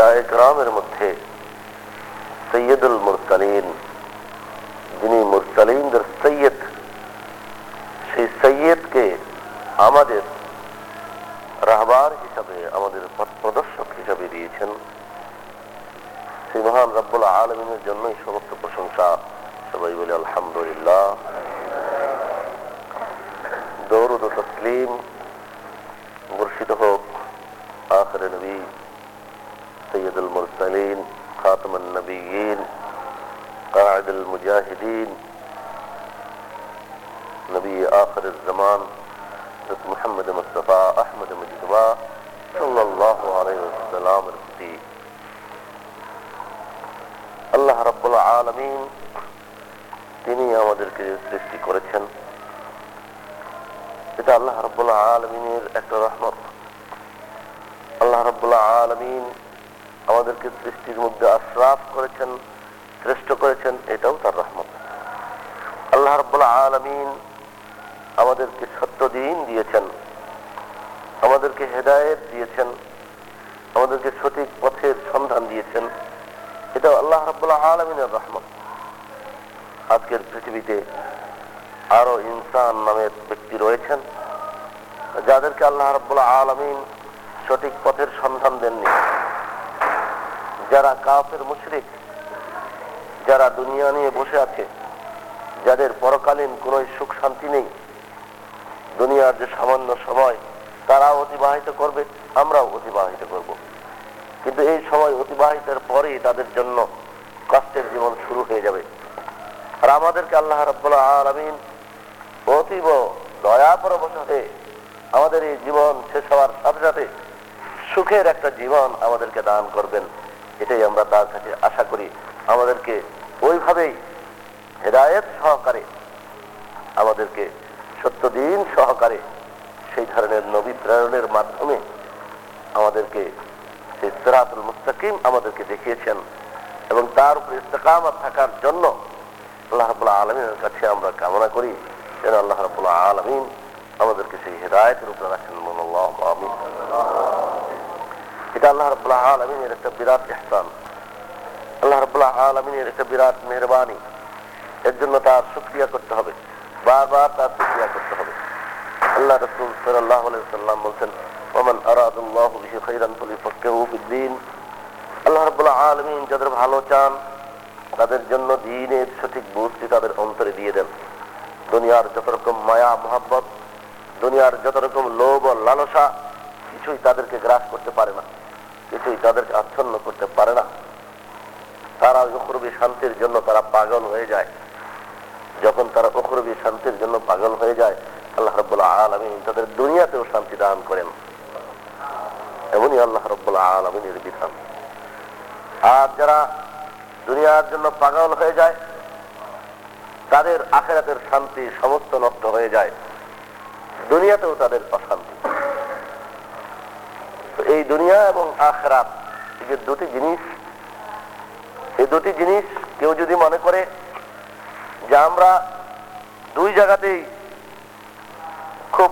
আম্বিয়া মধ্যে সৈয়দুল মুরসালিন যিনি মুরসালিনদের সৈয়দ সেই সৈয়দকে আমাদের রাহবার হিসাবে আমাদের পথ প্রদর্শক হিসাবে দিয়েছেন সেই মহান রব্বুল আলমিনের জন্যই সমস্ত প্রশংসা সবাই বলে আলহামদুলিল্লাহ দৌরদ তসলিম المرسلين خاتم النبيين قاعد المجاهدين نبي آخر الزمان حضرت محمد مصطفى أحمد مجدبا صلى الله عليه وسلم رفتي আল্লাহ রব্বুল আলমিন তিনি আমাদেরকে সৃষ্টি করেছেন এটা আল্লাহ রব্বুল আলমিনের একটা রহমত আল্লাহ রব্বুল আলমিন আমাদেরকে সৃষ্টির মধ্যে আশ্রাফ করেছেন, শ্রেষ্ঠ করেছেন, এটাও তার রহমত। আল্লাহ রব্বুল আলমিন আমাদেরকে সত্য দিন দিয়েছেন, আমাদেরকে হেদায়েত দিয়েছেন, আমাদেরকে সঠিক পথের সন্ধান দিয়েছেন। এটাও আল্লাহ রব্বুল্লাহ আলমিনের রহমত। আজকের পৃথিবীতে আরও ইনসান নামের ব্যক্তি রয়েছেন, যাদেরকে আল্লাহ রব্বুল্লাহ আলমিন সঠিক পথের সন্ধান দেননি। যারা কাফের মুশরিক, যারা দুনিয়া নিয়ে বসে আছে, যাদের পরকালীন কোন সুখ শান্তি নেই, দুনিয়ার যে সামান্য সময় তারা অতিবাহিত করবে, আমরাও অতিবাহিত করব। কিন্তু এই সময় অতিবাহিতের পরেই তাদের জন্য কষ্টের জীবন শুরু হয়ে যাবে। আর আমাদেরকে আল্লাহ রব্বুল্লাহ আলমিন অতীব দয়া পরবশ হয়ে আমাদের এই জীবন শেষ হওয়ার সাথে সাথে সুখের একটা জীবন আমাদেরকে দান করবেন। এটাই আমরা তার কাছে আশা করি। আমাদেরকে ওইভাবেই হেদায়ত সহকারে, আমাদেরকে সত্য দিন সহকারে সেই ধরনের নবী প্রেরণের মাধ্যমে আমাদেরকে সেই সিরাতুল মুস্তাকিম আমাদেরকে দেখিয়েছেন এবং তার উপরে ইস্তেকামত থাকার জন্য আল্লাহ রাবুল্লাহ আলমিনের কাছে আমরা কামনা করি। যেন আল্লাহ রাবুল্লাহ আলমিন আমাদেরকে সেই হেদায়তের উপরে রাখেন। আমিন। এটা আল্লাহ রাবুল্লাহ আলমিনের একটা বিরাট ইহসান। আল্লাহ রাবুল্লাহ আলমিনের একটা বিরাট মেহরবানি। এর জন্য তার শুক্রিয়া করতে হবে। বারবার তার শুক্রিয়া করতে হবে। আল্লাহ রসুল সাল্লাহ সাল্লাম বলছেন, ওমান আরাদুল্লাহ বিহি খাইরান ফালিফাক্কিহু ফিদ্দিন আল্লাহ রাব্বুল আলামিন যাদের ভালো চান, তাদের জন্য দ্বীনের সঠিক বুঝটি তাদের অন্তরে দিয়ে দেন। দুনিয়ার যত রকম মায়া, মোহাব্বত, দুনিয়ার যত রকম লোভ ও লালসা, কিছুই তাদেরকে গ্রাস করতে পারে না। কিছুই তাদেরকে আচ্ছন্ন করতে পারে না। তারা উখরবি শান্তির জন্য তারা পাগল হয়ে যায়। যখন তারা উখরবি শান্তির জন্য পাগল হয়ে যায়, আল্লাহ রব্বুল্লাহ আলমিন তাদের দুনিয়াতেও শান্তি দান করেন। এমনই আল্লাহ রব্বুল্লাহ আলমিনের বিধান। আর যারা দুনিয়ার জন্য পাগল হয়ে যায়, তাদের আখেরাতের শান্তি সমস্ত নষ্ট হয়ে যায়। দুনিয়াতেও তাদের অশান্তি। তো এই দুনিয়া এবং আখরাত যে দুটি জিনিস, এই দুটি জিনিস কেউ যদি মনে করে যে আমরা দুই জায়গাতেই খুব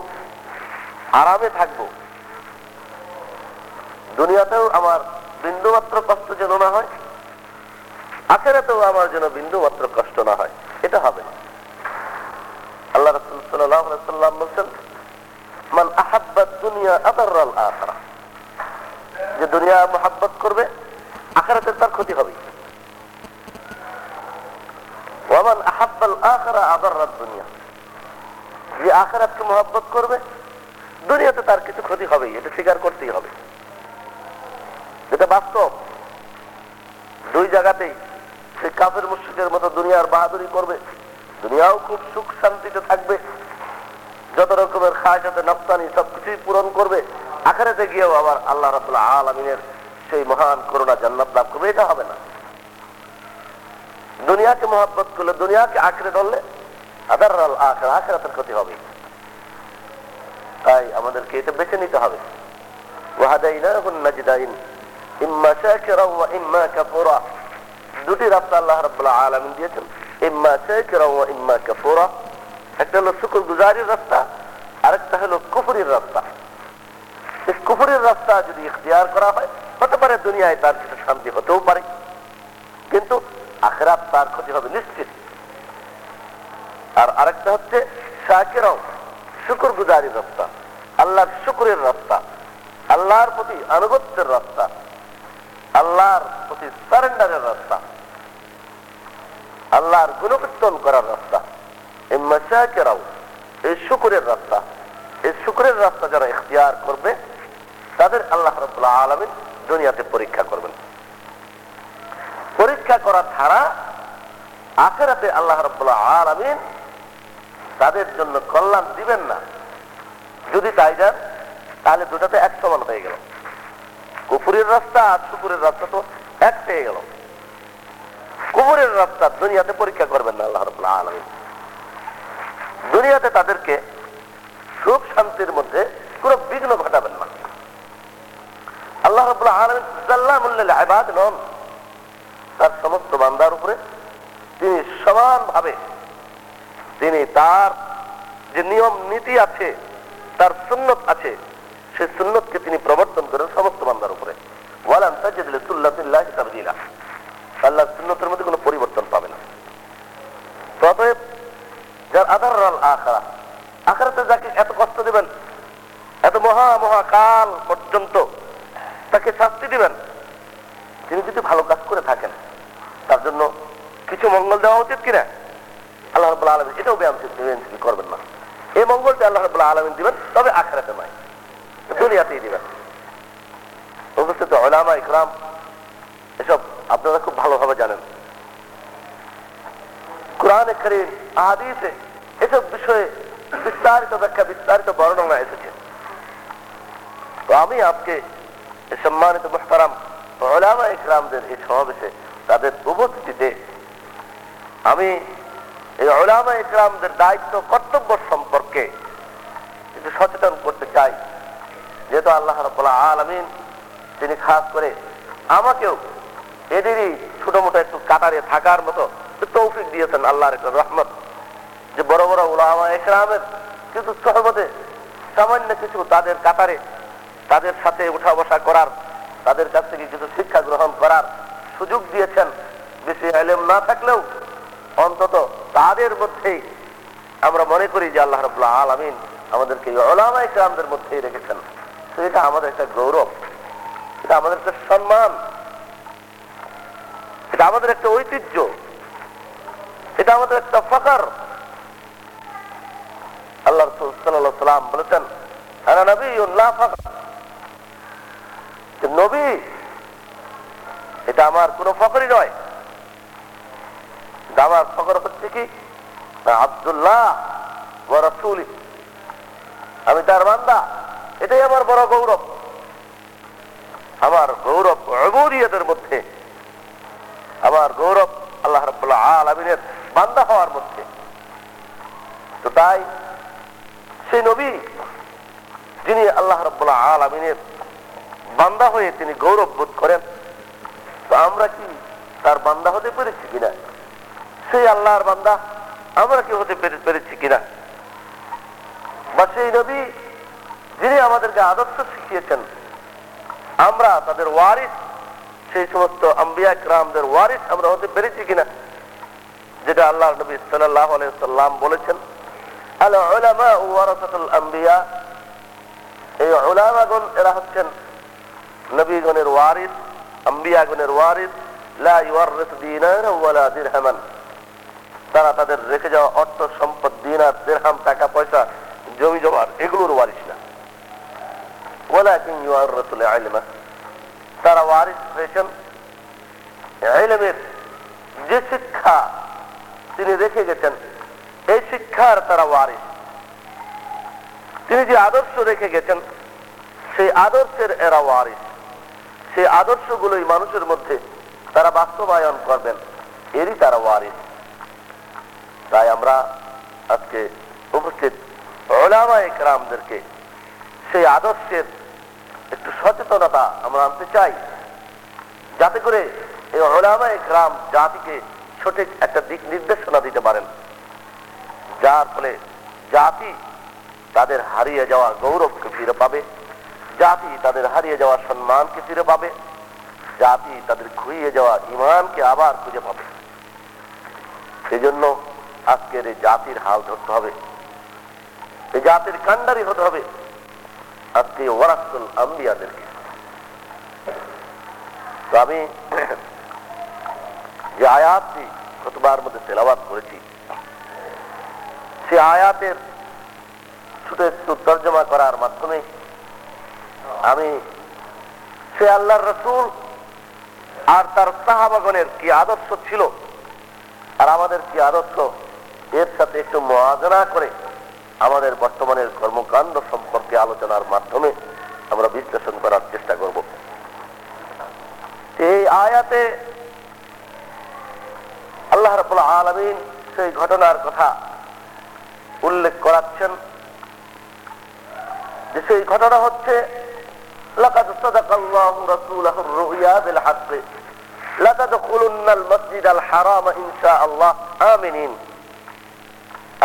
আরামে থাকব, দুনিয়াতেও আমার বিন্দু মাত্র কষ্ট যেন না হয়, আখেরাতেও আমার যেন বিন্দু মাত্র কষ্ট না হয়, এটা হবে না। আল্লাহ রসুল সাল্লাম বলছেন, মান আহাব্বাত দুনিয়া আদার আখরা। যে দুনিয়া মোহাব্বত করবে, আখেরাতের তার ক্ষতি হবে। যে করবে, দুনিয়াতে তার কিছু ক্ষতি এটা স্বীকার করতেই হবে। যেটা বাস্তব, দুই জায়গাতেই সে কাফের মুশ্রিকের মতো দুনিয়ার বাহাদুরি করবে, দুনিয়াও খুব সুখ শান্তিতে থাকবে, যত রকমের খায়সাতে, নফতানি সবকিছুই পূরণ করবে আখারাতে গিয়েও আবার আল্লাহ রাবুল্লাহ আলমিনের সেই মহান করোনা জান্নাত লাভ করবে, এটা হবে না। দুনিয়াকে মহাব্বত করলে, দুনিয়াকে আঁকড়ে ধরলে আদার আখের, আখেরাতের ক্ষতি হবে। তাই আমাদেরকে এটা বেছে নিতে হবে। ইম্মা ওয়া ইম্মা কাফুরা। দুটি রাস্তা আল্লাহ আলামিন দিয়েছেন, ইম্মা শাকিরা ইম্মা একটা হলো শুকর গুজারির রাস্তা, আরেকটা হলো কুফরির রাস্তা। কুফরির রাস্তা যদি ইখতিয়ার করা হয়, হতে পারে দুনিয়ায় তার কিছু শান্তি হতেও পারে। কিন্তু আখেরাত তার ক্ষতি হবে নিশ্চিত। আর আরেকটা হচ্ছে শাকেরাও শুকুর গুজারির রাস্তা, আল্লাহর শুকুরের রাস্তা, আল্লাহর প্রতি আনুগত্যের রাস্তা, আল্লাহর প্রতি সারেন্ডারের রাস্তা, আল্লাহর গুণকীর্তন করার রাস্তা এই মশাকেরাও এই শুকুরের রাস্তা, এই শুকুরের রাস্তা যারা ইখতিয়ার করবে তাদের আল্লাহ রবুল্লাহ আলমিন দুনিয়াতে পরীক্ষা করবেন। পরীক্ষা করা ছাড়া আখেরাতে আল্লাহ রবুল্লাহ আলমিন তাদের জন্য কল্যাণ দিবেন না। যদি তাই যান তাহলে দুটাতে এক সমান হয়ে গেল। কুপুরের রাস্তা আর শুকুরের রাস্তা তো এক পেয়ে গেল। কুপুরের রাস্তা দুনিয়াতে পরীক্ষা করবেন না আল্লাহ রবুল্লাহ আলমিন। দুনিয়াতে তাদেরকে সুখ শান্তির মধ্যে কোনো বিঘ্ন ঘটাবেন না আল্লাহ রবুল্লাহ আলমিন আবাদ নন। তার সমস্ত বান্দার উপরে তিনি সমানভাবে তিনি তার যে নিয়ম, নীতি আছে, তার সুন্নত আছে সেই সুন্নতকে তিনি প্রবর্তন করেন সমস্ত বান্দার উপরে। ওয়ালান আল্লাহ সুন্নতের মধ্যে কোনো পরিবর্তন পাবে না। অতএব, যার আধার আখারা আখারাতে যাকে এত কষ্ট দিবেন, এত মহা মহা কাল পর্যন্ত তাকে শাস্তি দিবেন যদি ভালো কাজ করে থাকেন। তার জন্য কিছু মঙ্গল দেওয়া উচিত কিনা? আল্লাহ রবুল্লাহ আলমিন এটাও ব্যায়াম করবেন না। এই মঙ্গলটা আল্লাহ রবুল্লাহ আলমিন দিবেন, তবে আখড়াতে নয়, দুনিয়াতেই দিবেন। উপস্থিত ওলামা ইকরাম, এসব আপনারা খুব ভালোভাবে জানেন। কোরআন করিম, আহাদিসে এসব বিষয়ে বিস্তারিত ব্যাখ্যা, বিস্তারিত বর্ণনা এসেছে। তো আমি আপকে সম্মানিত মোহতারাম ওলামা ইকরামদের এই সমাবেশে তাদের উপস্থিতিতে আমি এই ওলামা ইকরামদের দায়িত্ব, কর্তব্য সম্পর্কে একটু সচেতন করতে চাই। যেহেতু আল্লাহ রব্বুল্লাহ আলমিন, তিনি খাস করে আমাকেও এদেরই ছোট মোটো একটু কাতারে থাকার মতো তৌফিক দিয়েছেন আল্লাহর রহমত। যে বড় বড় ওলামা একরামের কিন্তু সহমতে সামান্য কিছু তাদের কাতারে তাদের সাথে উঠা বসা করার তাদের কাছ থেকে কিছু শিক্ষা গ্রহণ করার সুযোগ দিয়েছেন। বেশি আলেম না থাকলেও অন্তত তাদের মধ্যেই আমরা মনে করি যে আল্লাহ রবুল্লাহ আলমিন আমাদেরকে ওলামা ইকরামদের মধ্যেই রেখেছেন। এটা আমাদের একটা গৌরব, এটা আমাদের একটা সম্মান, এটা আমাদের একটা ঐতিহ্য, এটা আমাদের একটা ফখর। আল্লাহ সাল্লাহ সাল্লাম বলেছেন হ্যাঁ নবী উল্লাহ ফখর। নবী, এটা আমার কোনো ফখরই নয়। আমার ফখর হচ্ছে কি? আবদুল্লাহ আমি তার বান্দা, এটাই আমার বড় গৌরব। আমার গৌরব অবরিয়তের মধ্যে। আমার গৌরব আল্লাহ রব্বুল্লাহ আলমিনের বান্দা হওয়ার মধ্যে। তো তাই সেই নবী, যিনি আল্লাহ রব্বুল্লাহ আলমিনের বান্দা হয়ে তিনি গৌরব বোধ করেন। তো আমরা কি তার বান্দা হতে পেরেছি কিনা? সেই আল্লাহর বান্দা আমরা কি হতে পেরেছি কিনা? বা সেই নবী যিনি আমাদেরকে আদর্শ শিখিয়েছেন, আমরা তাদের ওয়ারিস, সেই সমস্ত আম্বিয়া ক্রামদের ওয়ারিস আমরা হতে পেরেছি কিনা? যেটা আল্লাহ নবী সাল্লাহ সাল্লাম বলেছেন ওলামা ওয়ারাসাতুল আম্বিয়া এই ওলামাগণ এরা হচ্ছেন নবীগণের ওয়ারিস, আম্বিয়াগণের ওয়ারিস তারা তাদের রেখে যাওয়া অর্থ, সম্পদ, দিনার দেড়হাম টাকা, পয়সা, জমি জমার এগুলোর ওয়ারিস না। তারা ওয়ারিস হয়েছেন যে শিক্ষা তিনি রেখে গেছেন, এই শিক্ষার তারা ওয়ারিস। তিনি যে আদর্শ রেখে গেছেন, সেই আদর্শের এরা ওয়ারিস। সেই আদর্শগুলোই মানুষের মধ্যে তারা বাস্তবায়ন করবেন। এরই তারা ওয়ারিস তাই আমরা আজকে উপস্থিত ওলামা একরামদেরকে সেই আদর্শের একটু সচেতনতা আমরা আনতে চাই। যাতে করে এই ওলামা একরাম জাতিকে সঠিক একটা দিক নির্দেশনা দিতে পারেন। যার ফলে জাতি তাদের হারিয়ে যাওয়া গৌরবকে ফিরে পাবে। জাতি তাদের হারিয়ে যাওয়া সম্মানকে ফিরে পাবে। জাতি তাদের খুইয়ে যাওয়া ইমানকে আবার খুঁজে পাবে। সেই জন্য আজকের এই জাতির হাল ধরতে হবে। এই জাতির কান্ডারি হতে হবে। আজকে ওয়ারাসুল আম্বিয়াদেরকে। তো আমি যে আয়াতটি কতবার মধ্যে তেলাবাদ করেছি, সে আয়াতের ছোট একটু তর্জমা করার মাধ্যমে আমি সে আল্লাহর রসুল আর তার সাহাবাগণের কি আদর্শ ছিল? আর আমাদের কি আদর্শ? এর সাথে একটু মহাজনা করে আমাদের বর্তমানের কর্মকাণ্ড সম্পর্কে আলোচনার মাধ্যমে আমরা বিশ্লেষণ করার চেষ্টা করব। এই আয়াতে আল্লাহ রবুল আলমিন সেই ঘটনার কথা উল্লেখ করাচ্ছেন। যে সেই ঘটনা হচ্ছে لقد صدق الله رسوله الرؤيا بالحق لتدخلن المسجد الحرام ان شاء الله آمنين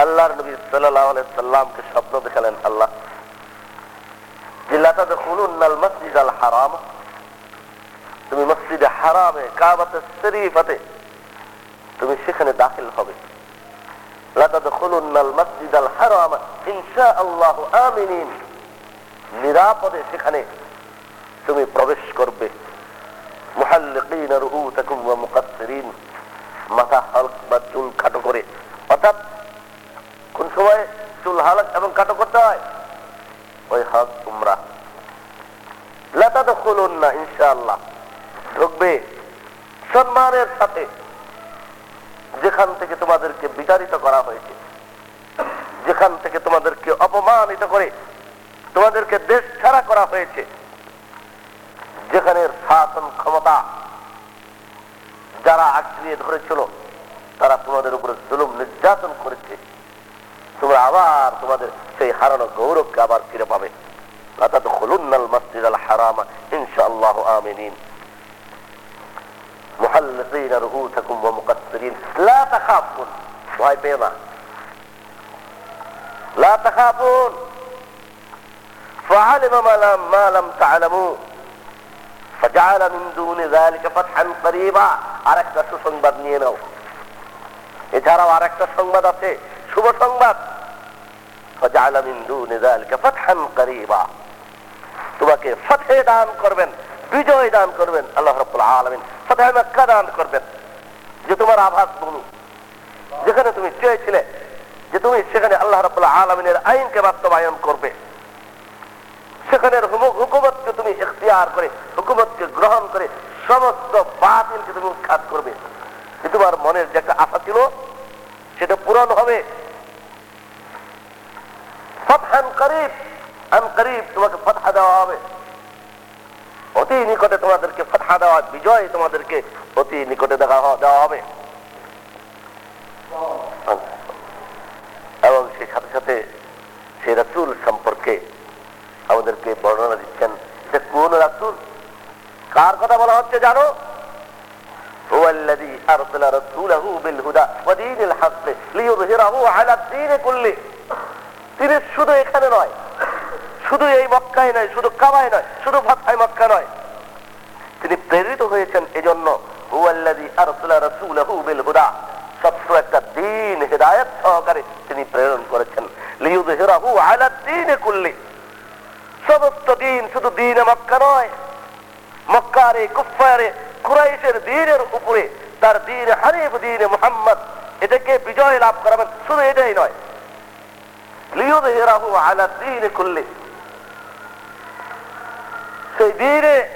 আল্লাহর নবী সাল্লাল্লাহু আলাইহি সাল্লামকে স্বপ্ন দেখালেন আল্লাহ যে লাতাদখুলুন্নাল মাসজিদাল হারাম তুমি মসজিদে হারামে কাবাতে শরীফাতে তুমি সেখানে দাখিল হবে লাতাদখুলুন্নাল মাসজিদাল হারাম ইনশাআল্লাহু আমিনিন নিরাপদে সেখানে তুমি প্রবেশ করবে। মাথা হালক বা চুল খাটো করে। অর্থাৎ, কোন সময় চুল হালক এবং কাটো করতে হয়? ওই হক লতা তো খুলুন না ইনশাআল্লাহ। ঢুকবে সম্মানের সাথে। যেখান থেকে তোমাদেরকে বিতাড়িত করা হয়েছে। যেখান থেকে তোমাদেরকে অপমানিত করে তোমাদেরকে দেশ ছাড়া করা হয়েছে। যেখানের শাসন ক্ষমতা যারা আঁকড়িয়ে ধরেছিল তারা তোমাদের উপরে জুলুম নির্যাতন করেছে তোমরা আবার তোমাদের সেই হারানো গৌরবকে আবার ফিরে পাবে অর্থাৎ খুলুন্নাল মসজিদ আল হারামা ইনশাআল্লাহ আমিনিন محلقين رؤوسكم ومقصرين لا تخافون ভয় পেও না لا تخافون فعلم ما لم, ما لم تعلموا আর একটা সুসংবাদ নিয়ে নাও। এছাড়াও আর সংবাদ আছে। শুভ সংবাদ। তোমাকে ফতে দান করবেন, বিজয় দান করবেন আল্লাহ আলমিন। মক্কা দান করবেন। যে তোমার আভাস ভূমি, যেখানে তুমি চেয়েছিলে, যে তুমি সেখানে আল্লাহ রব্লা আলমিনের আইনকে বাস্তবায়ন করবে। সেখানের হুকুমত তুমি ইখতিয়ার করে, হুকুমতকে গ্রহণ করে সমস্ত বাতিলকে তুমি উৎখাত করবে। তোমার মনের যে একটা আশা ছিল, সেটা পূরণ হবে। তোমাকে দেওয়া হবে। অতি নিকটে তোমাদেরকে দেওয়া, বিজয় তোমাদেরকে অতি নিকটে দেখা দেওয়া হবে। এবং সেই সাথে সাথে সে রাসুল সম্পর্কে আমাদেরকে বর্ণনা দিচ্ছেন কোন রাসুল কার কথা বলা হচ্ছে জানো هو الذي أرسل رسوله بالهدى ودين الحق ليظهره على الدين كله তিনি শুধু এখানে নয় শুধু এই মক্কায় নয় শুধু কাবায় নয় শুধু ভাতায় মক্কা নয় তিনি প্রেরিত হয়েছেন এজন্য হুয়াল্লাযী আরসালা রাসূলাহু বিল হুদা সত্য একটা দিন হেদায়েত সহকারে তিনি প্রেরণ করেছেন লিইয়ুযহিরাহু আলা দ্বীনি কুল্লি সমস্ত দিন শুধু দিনে মক্কা নয়। মক্কার কুফারে কুরাইশের দিনের উপরে তার দিন হানিফ, দিনে মুহাম্মদ, এটাকে বিজয় লাভ করাবেন শুধু এটাই নয়। আলা সেই দিনে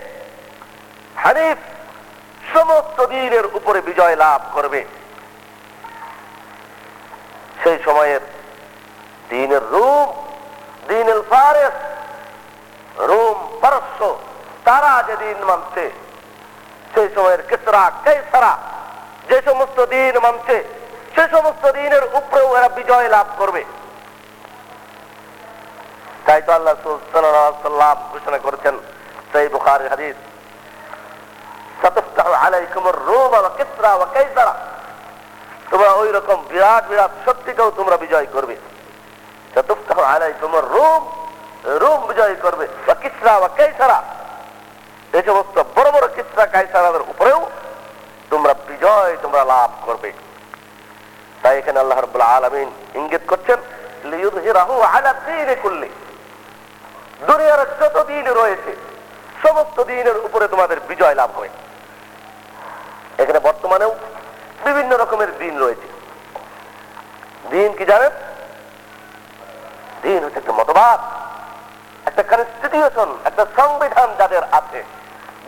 হানিফ সমস্ত দিনের উপরে বিজয় লাভ করবে। সেই সময়ের দিনের রূপ দিনের ফারেস রোম পারস্য, তারা যেদিন মানছে, সেই সময়ের কেসরা কেসারা যে সমস্ত দিন মানছে, সে সমস্ত দিনের উপরেও এরা বিজয় লাভ করবে। তাই তো আল্লাহ সাল্লাম ঘোষণা করেছেন, সেই বুখারি হাদিস তোমরা ওই রকম বিরাট বিরাট শক্তিকেও তোমরা বিজয় করবে। সতস্তাহ আলাইকুমর রোম রোম বিজয় করবে। বা কিসরা বা কাইসারা। এই সমস্ত বড় বড় কিসরা, কাইসারাদের উপরেও তোমরা বিজয় তোমরা লাভ করবে। তাই এখানে আল্লাহ রব্বুল্লাহ আলমিন ইঙ্গিত করছেন দুনিয়ার যত দিন রয়েছে, সমস্ত দিনের উপরে তোমাদের বিজয় লাভ হবে। এখানে বর্তমানেও বিভিন্ন রকমের দিন রয়েছে। দিন কি জানেন? দিন হচ্ছে একটা মতবাদ। একটা কনস্টিটিউশন একটা সংবিধান যাদের আছে,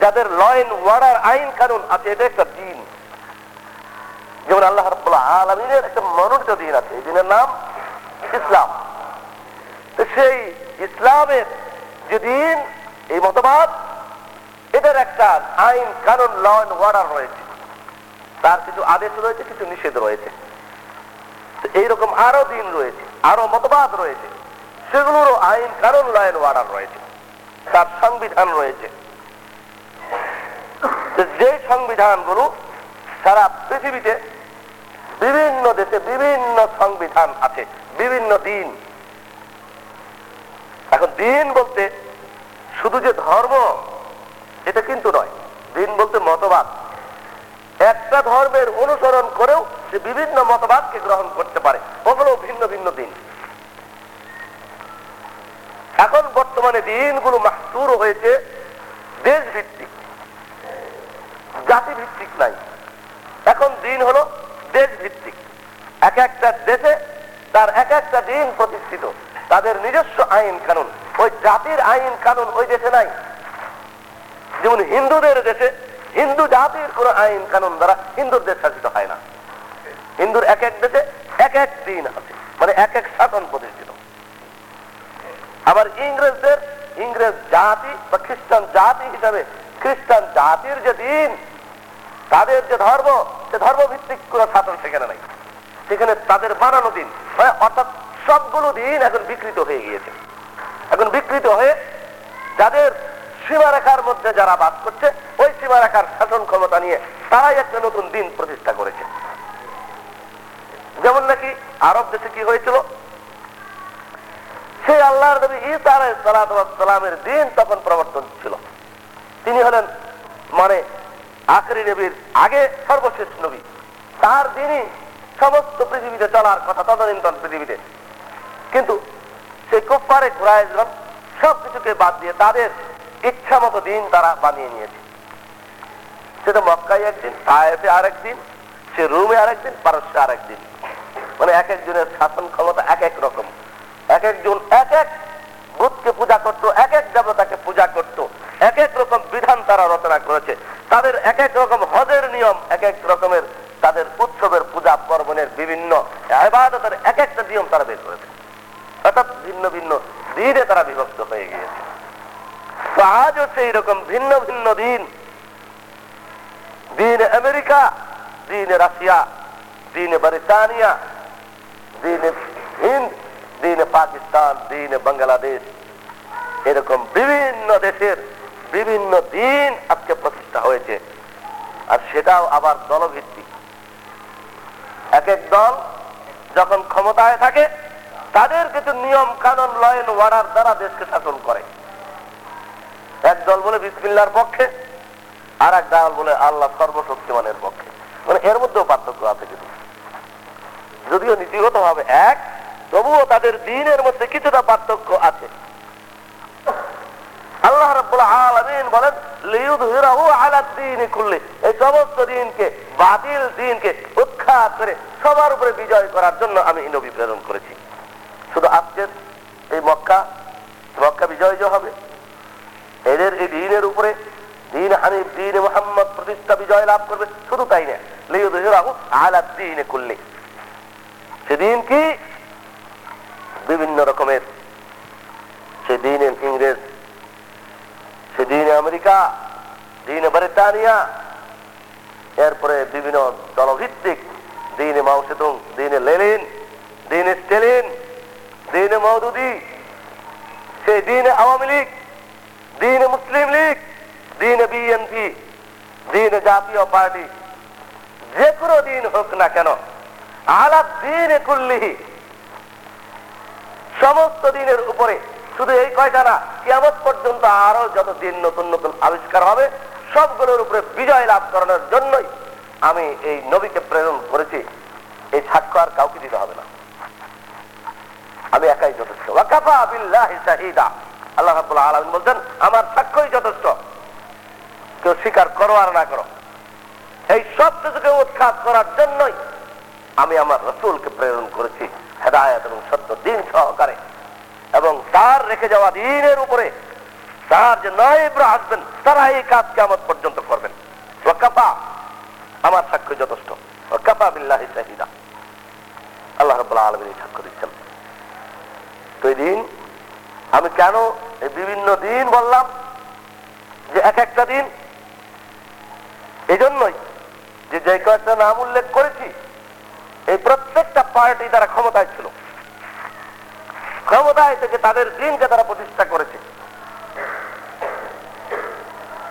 যাদের ল ওয়ার্ডার আইন কানুন আছে, এটা একটা দিন। যেমন আল্লাহ রব্বুল্লাহ আলমিনের একটা মনোনীত দিন আছে, এই দিনের নাম ইসলাম। সেই ইসলামের যে দিন, এই মতবাদ, এদের একটা আইন কানুন ল ওয়ার্ডার রয়েছে। তার কিছু আদেশ রয়েছে, কিছু নিষেধ রয়েছে। এইরকম আরও দিন রয়েছে, আরও মতবাদ রয়েছে। সেগুলোরও আইন, কারণ ল এন্ড ওয়ার্ডার রয়েছে। তার সংবিধান রয়েছে। যে সংবিধানগুলো সারা পৃথিবীতে বিভিন্ন দেশে বিভিন্ন সংবিধান আছে, বিভিন্ন দিন। এখন দিন বলতে শুধু যে ধর্ম, এটা কিন্তু নয়। দিন বলতে মতবাদ। একটা ধর্মের অনুসরণ করেও সে বিভিন্ন মতবাদকে গ্রহণ করতে পারে। ওগুলো ভিন্ন ভিন্ন দিন। এখন বর্তমানে দিনগুলো মাহসুর হয়েছে দেশ ভিত্তিক জাতি ভিত্তিক নাই। এখন দিন হলো দেশ ভিত্তিক এক একটা দেশে তার এক একটা দিন প্রতিষ্ঠিত। তাদের নিজস্ব আইন কানুন। ওই জাতির আইন কানুন ওই দেশে নাই। যেমন হিন্দুদের দেশে হিন্দু জাতির কোন আইন কানুন দ্বারা হিন্দুর দেশ শাসিত হয় না। হিন্দুর এক এক দেশে এক এক দিন আছে। মানে এক এক শাসন প্রতিষ্ঠিত আবার ইংরেজদের, ইংরেজ জাতি বা খ্রিস্টান জাতি হিসাবে, খ্রিস্টান জাতির যে দিন, তাদের যে ধর্ম, সে ধর্ম ভিত্তিক কোন শাসন সেখানে নাই। সেখানে তাদের বানানো দিন মানে অর্থাৎ সবগুলো দিন এখন বিকৃত হয়ে গিয়েছে। এখন বিকৃত হয়ে যাদের সীমারেখার মধ্যে যারা বাস করছে, ওই সীমারেখার শাসন ক্ষমতা নিয়ে তারাই একটা নতুন দিন প্রতিষ্ঠা করেছে। যেমন নাকি আরব দেশে কি হয়েছিল? সেই আল্লাহর নবী ঈসা সালামের দিন তখন প্রবর্তন ছিল। তিনি হলেন মানে আখরি নবীর আগে সর্বশেষ নবী। তার দিনই সমস্ত পৃথিবীতে চলার কথা তদানীন্তন পৃথিবীতে। কিন্তু সেই কুফারে ঘুরাইজম সব কিছুকে বাদ দিয়ে তাদের ইচ্ছা মতো দিন তারা বানিয়ে নিয়েছে। সেটা মক্কায় একদিন, তায়েফে আরেক দিন সে রুমে আরেকদিন, পারস্যে আরেক দিন মানে এক একজনের শাসন ক্ষমতা এক এক রকম। এক একজন এক এক বুধকে পূজা করত এক এক দেবতাকে পূজা করত এক এক রকম বিধান তারা রচনা করেছে তাদের এক এক রকম হজের নিয়ম এক এক রকমের তাদের উৎসবের পূজা পার্বণের বিভিন্ন আবাদতের এক একটা নিয়ম তারা বের করেছে। অর্থাৎ ভিন্ন ভিন্ন দিনে তারা বিভক্ত হয়ে গিয়েছে। তো আজও সেই রকম ভিন্ন ভিন্ন দিন। দিন আমেরিকা, দিন রাশিয়া, দিন ব্রিটানিয়া, দিন হিন্দ, দিন পাকিস্তান, দিন বাংলাদেশ। এরকম বিভিন্ন দেশের বিভিন্ন দিন আজকে প্রতিষ্ঠা হয়েছে। আর সেটাও আবার দলভিত্তিক। এক এক দল যখন ক্ষমতায় থাকে, তাদের কিছু নিয়ম, কানুন লয়েন ওয়ার্ডার দ্বারা দেশকে শাসন করে। এক দল বলে বিসমিল্লার পক্ষে, আর এক দল বলে আল্লাহ সর্বশক্তিমানের পক্ষে। মানে এর মধ্যেও পার্থক্য আছে কিন্তু। যদিও নীতিগত ভাবে এক, তবুও তাদের দিনের মধ্যে কিছুটা পার্থক্য আছে। সবার উপরে বিজয় করার জন্য আমি নবী প্রেরণ করেছি। শুধু আজকের এই মক্কা মক্কা বিজয় হবে, এদের এই দিনের উপরে দিন দিন মোহাম্মদ প্রতিষ্ঠা, বিজয় লাভ করবে, শুধু তাই না সেদিন কি? বিভিন্ন রকমের সেদিন ইংরেজ সেদিন আমেরিকা, দিন ব্রিটানিয়া, এরপরে বিভিন্ন দলভিত্তিক, দিন মাউসেতুং দিন লেলিন দিন স্টেলিন, দিন মৌদুদি সেই দিন আওয়ামী লীগ, দিন মুসলিম লীগ, দিন বিএনপি, দিন জাতীয় পার্টি, যে কোনো দিন হোক না কেন আলাদ দিন কুল্লিহি, সমস্ত দিনের উপরে, শুধু এই কয়টা না কিয়ামত পর্যন্ত আরও যত দিন নতুন নতুন আবিষ্কার হবে, সবগুলোর উপরে বিজয় লাভ করানোর জন্যই আমি এই নবীকে প্রেরণ করেছি। এই সাক্ষ্য আর কাউকে দিতে হবে না। আমি একাই যথেষ্ট। ওয়াকাফা বিল্লাহি শাহিদা। আল্লাহ রাব্বুল আলামিন বলছেন, আমার সাক্ষ্যই যথেষ্ট। কেউ স্বীকার করো আর না করো। এই সব কিছুকে উৎখাত করার জন্যই আমি আমার রসুলকে প্রেরণ করেছি। হেদায়ত এবং সত্য দিন সহকারে। এবং তার রেখে যাওয়া দিনের উপরে তার যে নয়বরা আসবেন তারা এই কাজ কেমন পর্যন্ত করবেন। ওয়াকাফা, আমার সাক্ষ্য যথেষ্ট। ওয়াকাফা বিল্লাহি শাহিদা। আল্লাহ রাব্বুল আলামিন সাক্ষ্য দিচ্ছেন। তো এই দিন আমি কেন এই বিভিন্ন দিন বললাম যে এক একটা দিন? এই জন্যই যে যে কয়েকটা নাম উল্লেখ করেছি, এই প্রত্যেকটা পার্টি তারা ক্ষমতায় ছিল। ক্ষমতায় থেকে তাদের দিনকে তারা প্রতিষ্ঠা করেছে।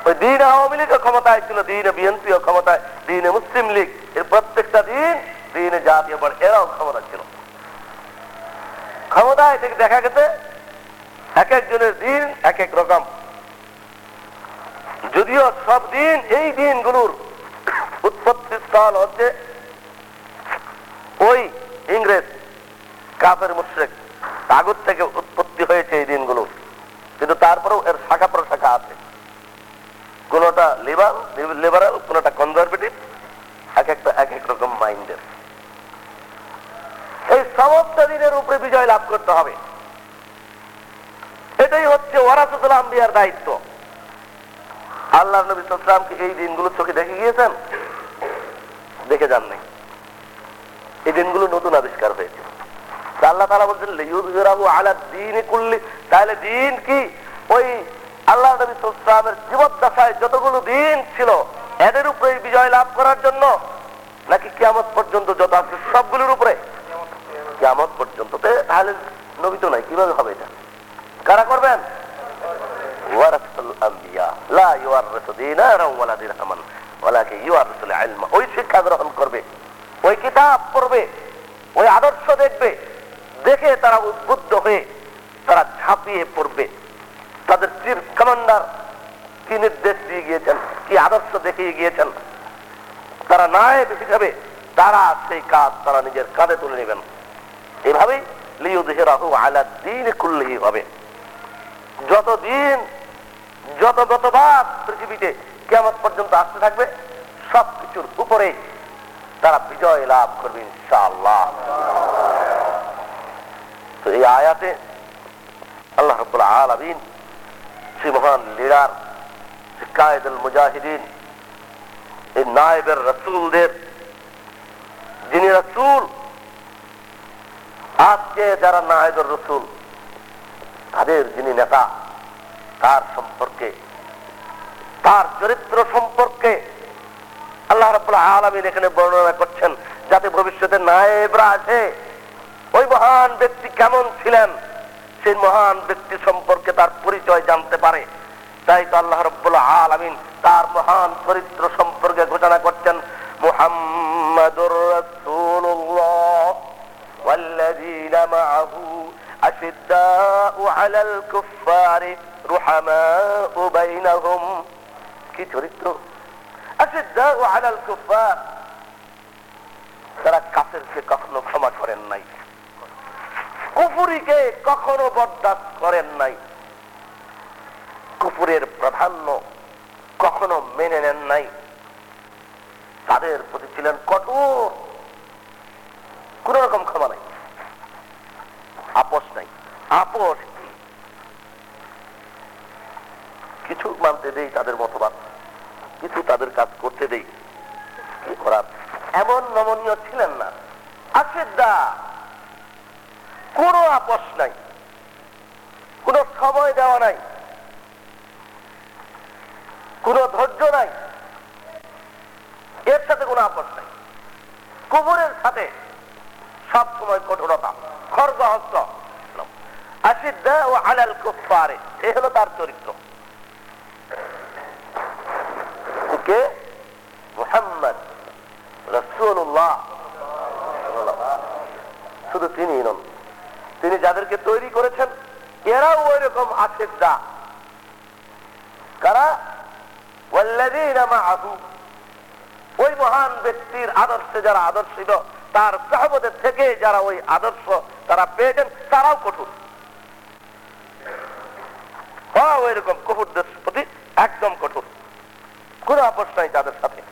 ওই দিন আওয়ামী লীগও ক্ষমতায় ছিল, দিনে বিএনপিও ক্ষমতায়, দিনে মুসলিম লীগ। এর প্রত্যেকটা দিন, দিনে জাতীয় পার্টি, এরাও ক্ষমতা ছিল। ক্ষমতায় থেকে দেখা গেছে, এক একজনের দিন, এক এক রকম। যদিও সব দিন, এই দিনগুলোর উৎপত্তি স্থল হচ্ছে ওই ইংরেজ কাপের মুশ্রেক। কাগজ থেকে উৎপত্তি হয়েছে এই দিনগুলো। কিন্তু তারপরেও এর শাখা প্রশাখা আছে। কোনটা লিবারাল লিবারাল, কোনটা কনজারভেটিভ, এক একটা, এক এক রকম মাইন্ডের। এই সমস্ত দিনের উপরে বিজয় লাভ করতে হবে। এটাই হচ্ছে ওয়ারাসুল আম্বিয়ার দায়িত্ব। আল্লাহ নবী সালামকে এই দিনগুলো চোখে দেখে গিয়েছেন? দেখে যান নাই এই দিনগুলো নতুন আবিষ্কার হয়েছে। আল্লাহ তারা বলছেন লিউযহিরাহু আলা দীনি কুল্লি। তাহলে দিন কি? ওই আল্লাহ নবী সালামের জীবদ্দশায় যতগুলো দিন ছিল, এদের উপরে বিজয় লাভ করার জন্য? নাকি কিয়ামত পর্যন্ত যত আছে সবগুলোর উপরে? কিয়ামত পর্যন্ত। তাহলে নবী তো নাই, কীভাবে হবে এটা? কারা করবেন? ওই শিক্ষা গ্রহণ করবে, ওই কিতাব পড়বে, ওই আদর্শ দেখবে দেখে তারা উদ্বুদ্ধ হয়ে তারা ঝাঁপিয়ে পড়বে। তাদের চির কমান্ডার কি নির্দেশ দিয়ে গিয়েছেন? কি আদর্শ দেখিয়ে গিয়েছেন? তারা নায়ক হিসাবে তারা সেই কাজ তারা নিজের কাঁধে তুলে নেবেন। এভাবেই লিউদহিরাহু আলা দিন কুল্লিহি হবে। যতদিন, যত যতবার পৃথিবীতে কেমন পর্যন্ত আসতে থাকবে, সবকিছুর উপরে তারা বিজয় লাভ করবে ইনশাআল্লাহ। তো এই আয়াতে আল্লাহ রব্বুল আলামিন সেই মহান লিডার কায়েদুল মুজাহিদিন, এই নায়েবের রসুলদের, যিনি রসুল, আজকে যারা নায়েবের রসুল, তাদের যিনি নেতা, তার সম্পর্কে, তার চরিত্র সম্পর্কে আল্লাহ রাব্বুল আলামিন এখানে বর্ণনা করছেন, যাতে ভবিষ্যতে নায়েবরা আসে। ওই মহান ব্যক্তি কেমন ছিলেন সেই মহান ব্যক্তি সম্পর্কে তার পরিচয় জানতে পারে তাই তো আল্লাহ রব্বুল আলামিন তার মহান চরিত্র সম্পর্কে ঘোষণা করছেন মুহাম্মাদুর রাসূলুল্লাহ والذين معه أشداء على الكفار رحماء بينهم কি চরিত্র أشداء على الكفار তারা কাফেরকে কখনো ক্ষমা করেন নাই কুফুরিকে কখনো বরদাস্ত করেন নাই। কুফুরের প্রাধান্য কখনো মেনে নেন নাই। তাদের প্রতি ছিলেন কঠোর। কোন রকম ক্ষমা নাই। আপোষ নাই। আপোষ কিছু মানতে দেই তাদের মতবাদ। কিছু তাদের কাজ করতে দেই। কি করার? এমন নমনীয় ছিলেন না। আশেদা কোনো আপস নাই। কোন সময় দেওয়া নাই। কোনো ধৈর্য নাই। এর সাথে কোনো আপস নাই। কুমুরের সাথে সব সময় কঠোরতা। খর্গ হস্ত। আশিদ্দা ও আলাল কুফারে এ হলো তার চরিত্র কে মুহাম্মদ রসুল্লাহ শুধু তিনি নন তিনি যাদেরকে তৈরি করেছেন। এরাও ওই রকম কারা? মাআহু। ওই মহান ব্যক্তির আদর্শে যারা আদর্শিত, তার সাহাবদের থেকে যারা ওই আদর্শ তারা পেয়েছেন, তারাও কঠোর। হ্যাঁ ওই রকম কঠোরদের প্রতি একদম কঠোর। কোনো আপোষ নাই তাদের সাথে।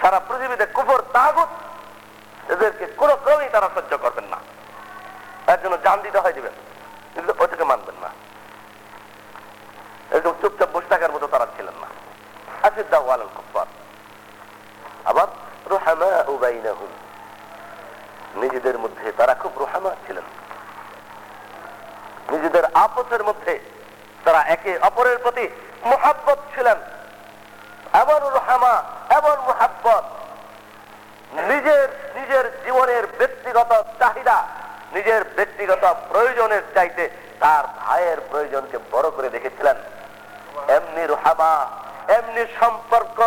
সারা পৃথিবীতে কুফর, তাগুত, এদেরকে কোনো ক্রমেই তারা সহ্য না। তার জন্য জান দিতে হয় দিবেন। কিন্তু মানবেন না। এরকম চুপচাপ বসে থাকার মতো তারা ছিলেন না। আসিদ্দা ওয়ালাল কুফার আবার রোহামা নিজেদের মধ্যে তারা খুব রোহামা ছিলেন। নিজেদের আপসের মধ্যে তারা একে অপরের প্রতি মোহাব্বত ছিলেন। এমন রোহামা, এমন মোহাব্বত। নিজের নিজের জীবনের ব্যক্তিগত চাহিদা, নিজের ব্যক্তিগত প্রয়োজনের চাইতে তার ভাইয়ের প্রয়োজনকে বড় করে দেখেছিলেন। এমনি রোহামা এমনি সম্পর্ক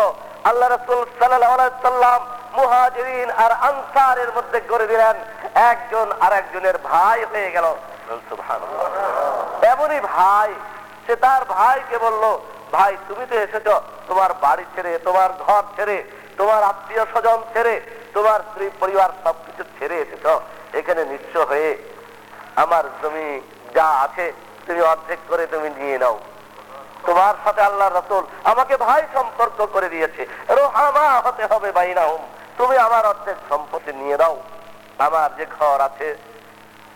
আল্লাহ রসুল সাল্লাম মুহাজিরিন আর আনসারের মধ্যে গড়ে দিলেন। একজন আর একজনের ভাই হয়ে গেল। এমনই ভাই সে তার ভাইকে বলল ভাই তুমি তো এসেছ তোমার বাড়ি ছেড়ে তোমার ঘর ছেড়ে তোমার আত্মীয় স্বজন ছেড়ে তোমার স্ত্রী পরিবার সবকিছু ছেড়ে এসেছ। এখানে নিঃস্ব হয়ে আমার জমি যা আছে, তুমি অর্ধেক করে তুমি নিয়ে নাও। তোমার সাথে আল্লাহ রসুল আমাকে ভাই সম্পর্ক করে দিয়েছে। রোহামা হতে হবে বাইনাহুম। তুমি আমার অর্ধেক সম্পত্তি নিয়ে নাও। আমার যে ঘর আছে,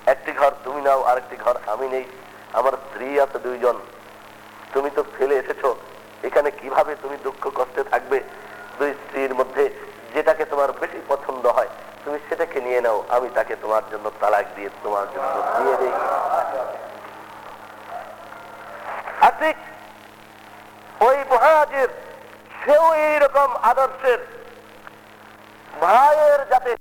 একটি ঘর তুমি নাও, আরেকটি ঘর আমি নেই। আমার স্ত্রী আছে দুইজন। তুমি তো ফেলে এসেছ। এখানে কীভাবে তুমি দুঃখ কষ্টে থাকবে? দুই স্ত্রীর মধ্যে যেটাকে তোমার বেশি পছন্দ হয় তুমি সেটাকে নিয়ে নাও, আমি তাকে তোমার জন্য তালাক দিয়ে তোমার জন্য দিয়ে দিই। আর ঠিক ওই মহাজির সেও এইরকম আদর্শের ভাইয়ের যাতে